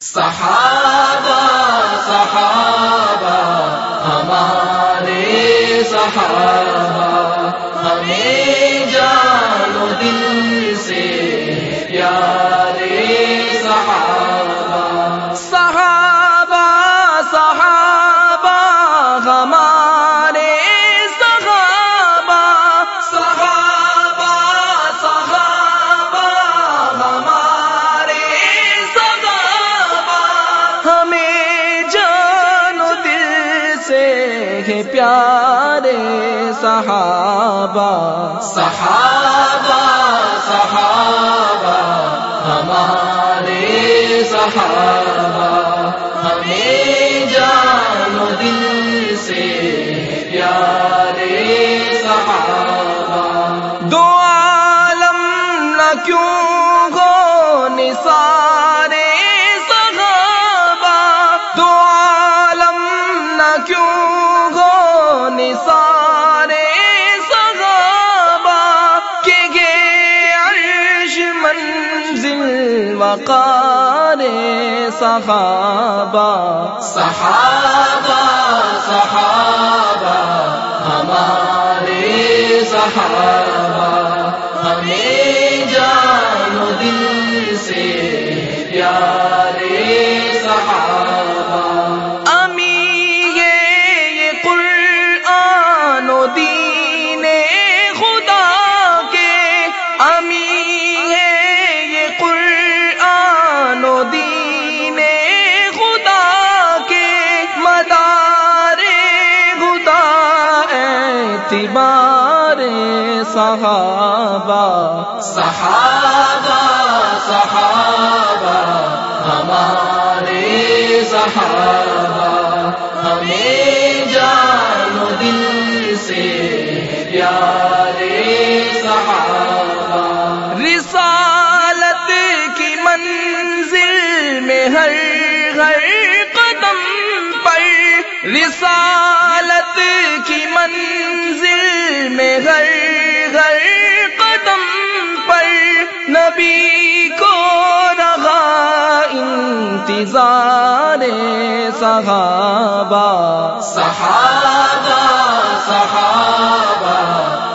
صحابہ صحابہ ہمارے صحابہ ہمیں جانو دل سے پیارے پیارے صحابہ۔ صحابہ صحابہ ہمارے صحابہ ہمیں جانو دل سے پیارے سارے صحابہ۔ صحابہ صحابہ ہمارے صحابہ ہمیں جانو دل سے پیار اعتبار صحابہ صحابہ صحابہ ہمارے صحابہ ہمیں جانو دل سے پیارے صحابہ۔ رسالت کی منزل میں ہر پر رسالت کی منزل میں ہر ہر قدم پر نبی کو رہا انتظار صحابہ۔ صحابہ صحابہ،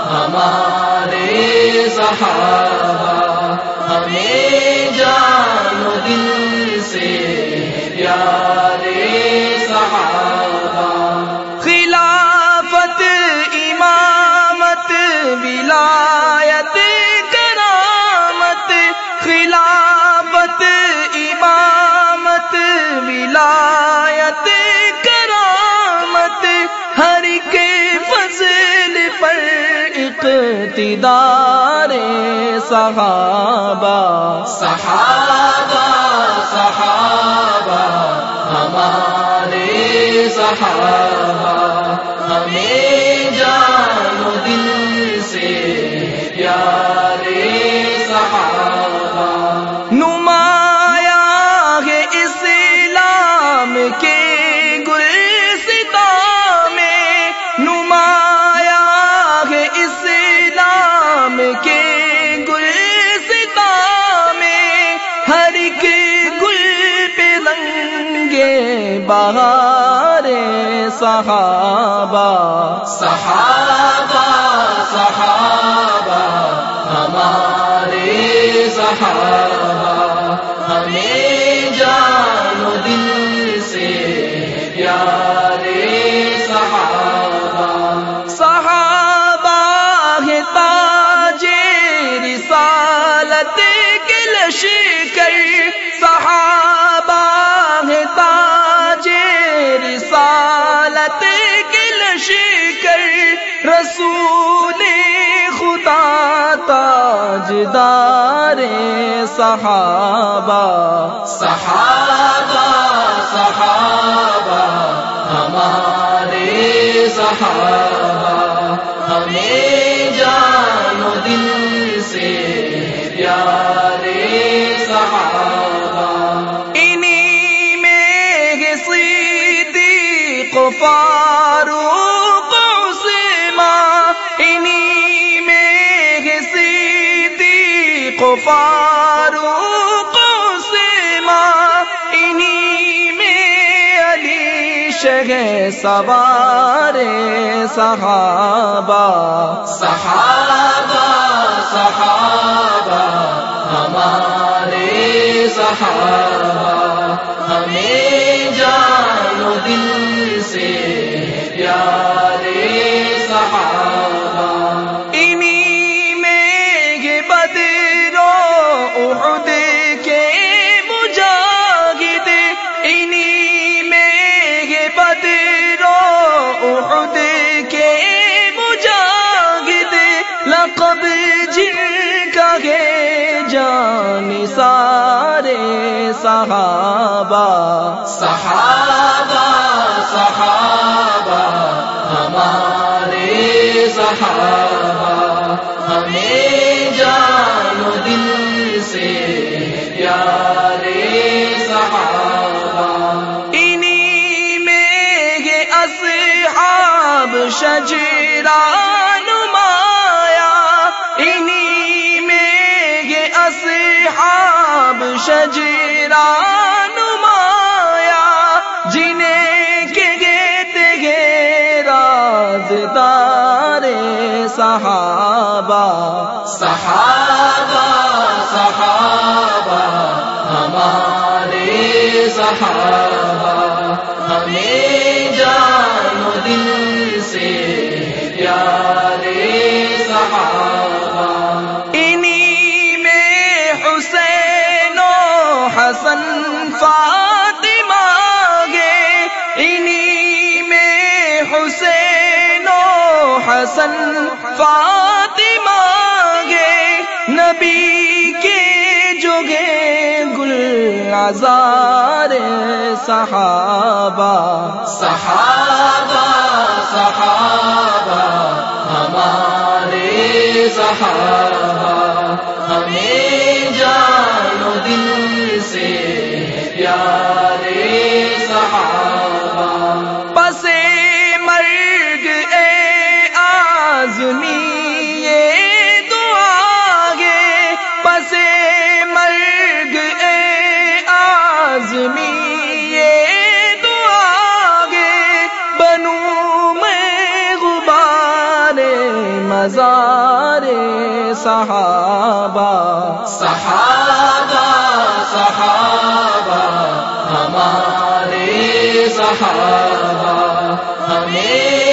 ہمارے صحابہ، ہمیں جانو دل سے پیارے اقتدار صحابہ۔ صحابہ صحابہ ہمارے صحابہ ہمیں جانو دل سے پیارے صحابہ۔ بہار صحابہ۔ صحابہ صحابہ ہمارے صحابہ ہمیں جانو دل سے پیارے صحابہ۔ صحابہ تاج رسالت کے لشکر تاجدار صحابہ۔ صحابہ صحابہ ہمارے صحابہ ہمیں جانو دل سے پیارے صحابہ۔ انہی میں صدیق فاروق شہ سوار صحابہ۔ صحابہ صحابہ ہمارے صحابہ ہمیں جانو دل سے پیار صحابہ۔ صحابہ صحابہ ہمارے صحابہ ہمیں جان دل سے پیارے صحابہ۔ انہی میں یہ اصحاب شجران مایا انہی میں یہ کے گیت گے رازدار صحابہ۔ صحابہ صحابہ، ہمارے صحابہ، ہمیں جان دل سے پیارے صحابہ۔ حسن فاطمہ گے نبی کے جو گے گل آزار صحابہ صحابہ صحابہ، ہمارے صحابہ، ہمیں جان و دل سے پیارے صحابہ۔ مزار صحابہ۔ صحابہ صحابہ ہمارے صحابہ ہمیں